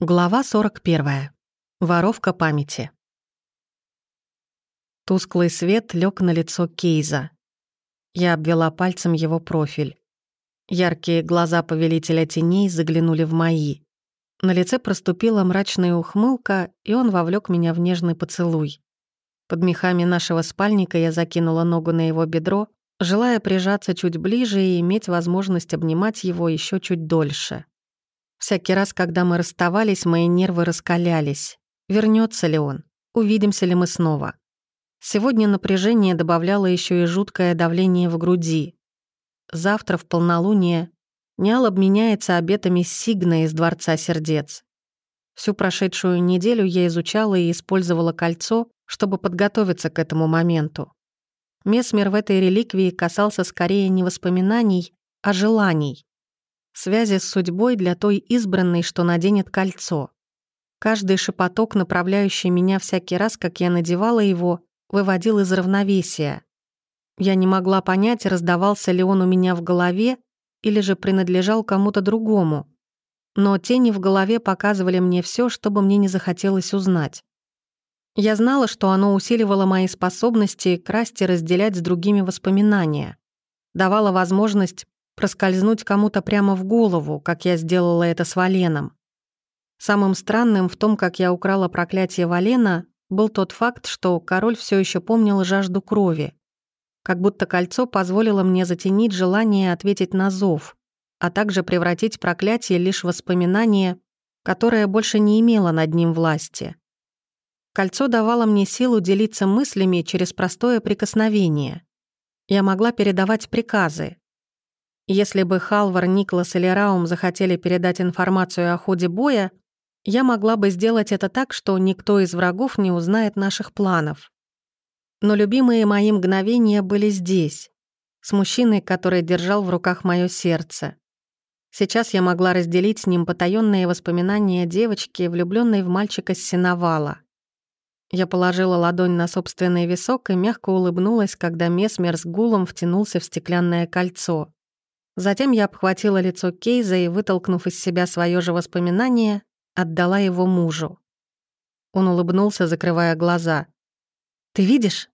Глава 41. Воровка памяти. Тусклый свет лег на лицо Кейза. Я обвела пальцем его профиль. Яркие глаза повелителя теней заглянули в мои. На лице проступила мрачная ухмылка, и он вовлек меня в нежный поцелуй. Под мехами нашего спальника я закинула ногу на его бедро, желая прижаться чуть ближе и иметь возможность обнимать его еще чуть дольше. Всякий раз, когда мы расставались, мои нервы раскалялись. Вернется ли он? Увидимся ли мы снова? Сегодня напряжение добавляло еще и жуткое давление в груди. Завтра в полнолуние Ниал обменяется обетами Сигна из Дворца Сердец. Всю прошедшую неделю я изучала и использовала кольцо, чтобы подготовиться к этому моменту. Месмер в этой реликвии касался скорее не воспоминаний, а желаний связи с судьбой для той избранной, что наденет кольцо. Каждый шепоток, направляющий меня всякий раз, как я надевала его, выводил из равновесия. Я не могла понять, раздавался ли он у меня в голове или же принадлежал кому-то другому. Но тени в голове показывали мне все, что бы мне не захотелось узнать. Я знала, что оно усиливало мои способности красть и разделять с другими воспоминания, давало возможность проскользнуть кому-то прямо в голову, как я сделала это с Валеном. Самым странным в том, как я украла проклятие Валена, был тот факт, что король все еще помнил жажду крови. Как будто кольцо позволило мне затенить желание ответить на зов, а также превратить проклятие лишь в воспоминание, которое больше не имело над ним власти. Кольцо давало мне силу делиться мыслями через простое прикосновение. Я могла передавать приказы, если бы Халвар, Никлас или Раум захотели передать информацию о ходе боя, я могла бы сделать это так, что никто из врагов не узнает наших планов. Но любимые мои мгновения были здесь, с мужчиной, который держал в руках мое сердце. Сейчас я могла разделить с ним потаённые воспоминания девочки, влюбленной в мальчика с сеновала. Я положила ладонь на собственный висок и мягко улыбнулась, когда Месмер с гулом втянулся в стеклянное кольцо. Затем я обхватила лицо Кейза и, вытолкнув из себя свое же воспоминание, отдала его мужу. Он улыбнулся, закрывая глаза. «Ты видишь?»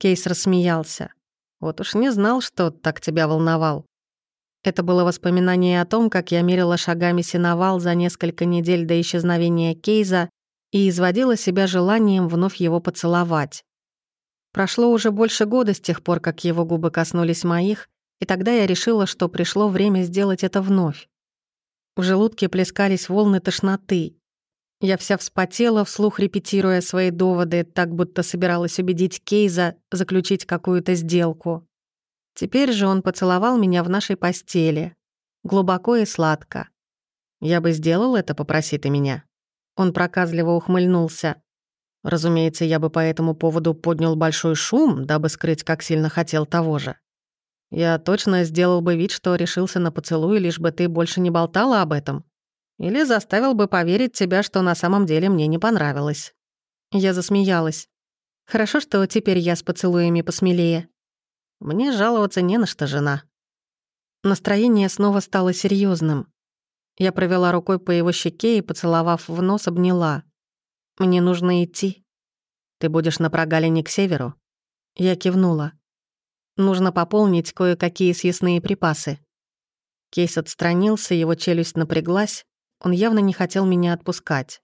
Кейс рассмеялся. «Вот уж не знал, что так тебя волновал». Это было воспоминание о том, как я мерила шагами сеновал за несколько недель до исчезновения Кейза и изводила себя желанием вновь его поцеловать. Прошло уже больше года с тех пор, как его губы коснулись моих, и тогда я решила, что пришло время сделать это вновь. В желудке плескались волны тошноты. Я вся вспотела, вслух репетируя свои доводы, так будто собиралась убедить Кейза заключить какую-то сделку. Теперь же он поцеловал меня в нашей постели. Глубоко и сладко. «Я бы сделал это, попроси ты меня». Он проказливо ухмыльнулся. Разумеется, я бы по этому поводу поднял большой шум, дабы скрыть, как сильно хотел того же. Я точно сделал бы вид, что решился на поцелуй, лишь бы ты больше не болтала об этом. Или заставил бы поверить тебя, что на самом деле мне не понравилось». Я засмеялась. «Хорошо, что теперь я с поцелуями посмелее. Мне жаловаться не на что, жена». Настроение снова стало серьезным. Я провела рукой по его щеке и, поцеловав в нос, обняла. «Мне нужно идти. Ты будешь на прогалине к северу?» Я кивнула. Нужно пополнить кое-какие съестные припасы. Кейс отстранился, его челюсть напряглась. Он явно не хотел меня отпускать.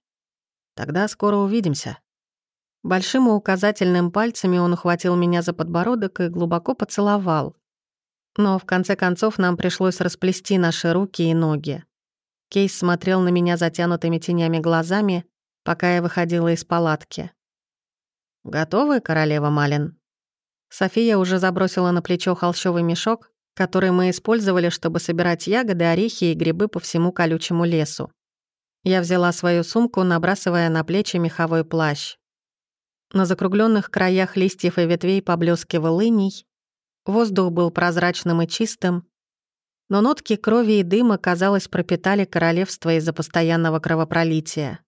Тогда скоро увидимся. Большим и указательным пальцами он ухватил меня за подбородок и глубоко поцеловал. Но в конце концов нам пришлось расплести наши руки и ноги. Кейс смотрел на меня затянутыми тенями глазами, пока я выходила из палатки. «Готовы, королева Малин?» София уже забросила на плечо холщовый мешок, который мы использовали, чтобы собирать ягоды, орехи и грибы по всему колючему лесу. Я взяла свою сумку, набрасывая на плечи меховой плащ. На закругленных краях листьев и ветвей поблескивал иней. Воздух был прозрачным и чистым, но нотки крови и дыма, казалось, пропитали королевство из-за постоянного кровопролития.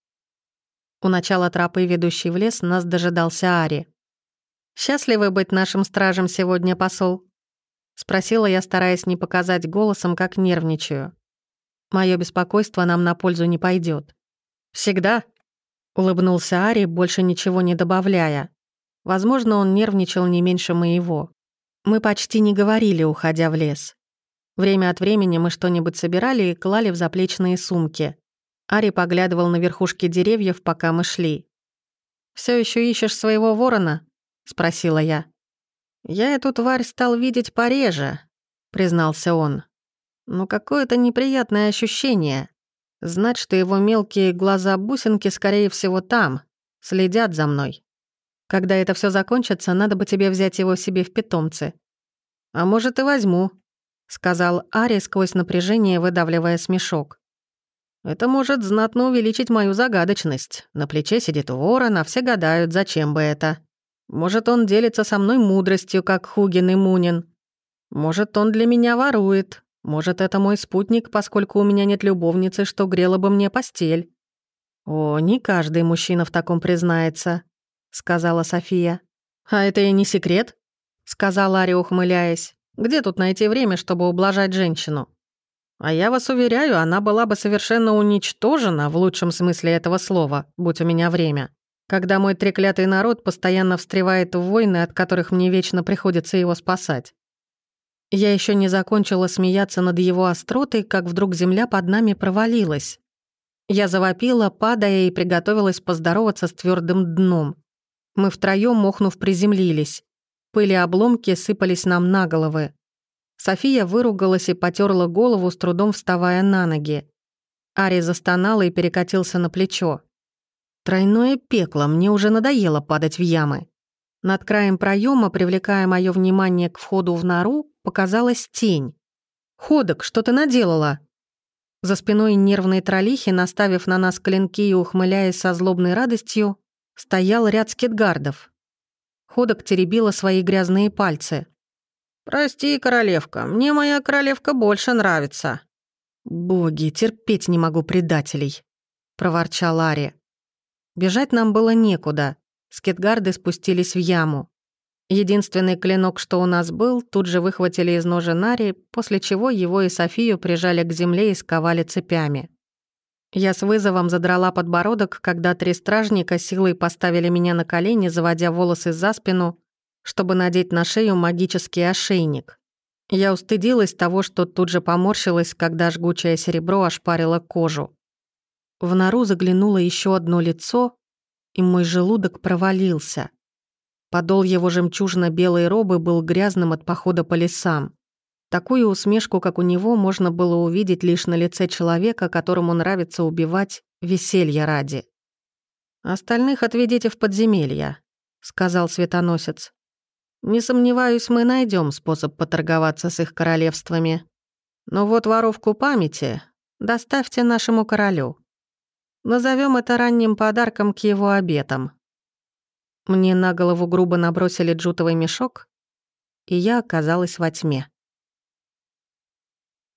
У начала тропы, ведущей в лес, нас дожидался Ари. «Счастливы быть нашим стражем сегодня, посол?» — спросила я, стараясь не показать голосом, как нервничаю. Моё беспокойство нам на пользу не пойдет. «Всегда», — улыбнулся Ари, больше ничего не добавляя. Возможно, он нервничал не меньше моего. Мы почти не говорили, уходя в лес. Время от времени мы что-нибудь собирали и клали в заплечные сумки. Ари поглядывал на верхушки деревьев, пока мы шли. Все еще ищешь своего ворона?» — спросила я. «Я эту тварь стал видеть пореже», — признался он. «Но какое-то неприятное ощущение. Знать, что его мелкие глаза-бусинки, скорее всего, там, следят за мной. Когда это все закончится, надо бы тебе взять его себе в питомцы. А может, и возьму», — сказал Ари сквозь напряжение, выдавливая смешок. «Это может знатно увеличить мою загадочность. На плече сидит ворон, а все гадают, зачем бы это. Может, он делится со мной мудростью, как Хугин и Мунин. Может, он для меня ворует, может, это мой спутник, поскольку у меня нет любовницы, что грела бы мне постель. О, не каждый мужчина в таком признается, сказала София. А это и не секрет, сказал Ари, ухмыляясь. Где тут найти время, чтобы ублажать женщину? А я вас уверяю, она была бы совершенно уничтожена в лучшем смысле этого слова, будь у меня время. Когда мой треклятый народ постоянно встревает в войны, от которых мне вечно приходится его спасать. Я еще не закончила смеяться над его остротой, как вдруг земля под нами провалилась. Я завопила, падая, и приготовилась поздороваться с твердым дном. Мы втроем, мохнув, приземлились. Пыли обломки сыпались нам на головы. София выругалась и потерла голову, с трудом вставая на ноги. Ари застонал и перекатился на плечо. Тройное пекло, мне уже надоело падать в ямы. Над краем проема, привлекая мое внимание к входу в нору, показалась тень. «Ходок, что ты наделала?» За спиной нервной троллихи, наставив на нас клинки и ухмыляясь со злобной радостью, стоял ряд скетгардов. Ходок теребила свои грязные пальцы. «Прости, королевка, мне моя королевка больше нравится». «Боги, терпеть не могу предателей», — проворчал Ари. Бежать нам было некуда. Скетгарды спустились в яму. Единственный клинок, что у нас был, тут же выхватили из ножа Нари, после чего его и Софию прижали к земле и сковали цепями. Я с вызовом задрала подбородок, когда три стражника силой поставили меня на колени, заводя волосы за спину, чтобы надеть на шею магический ошейник. Я устыдилась того, что тут же поморщилась, когда жгучее серебро ошпарило кожу. В нору заглянуло еще одно лицо, и мой желудок провалился. Подол его жемчужно-белой робы был грязным от похода по лесам. Такую усмешку, как у него, можно было увидеть лишь на лице человека, которому нравится убивать веселье ради. «Остальных отведите в подземелья», — сказал светоносец. «Не сомневаюсь, мы найдем способ поторговаться с их королевствами. Но вот воровку памяти доставьте нашему королю». Назовем это ранним подарком к его обетам. Мне на голову грубо набросили джутовый мешок, и я оказалась во тьме.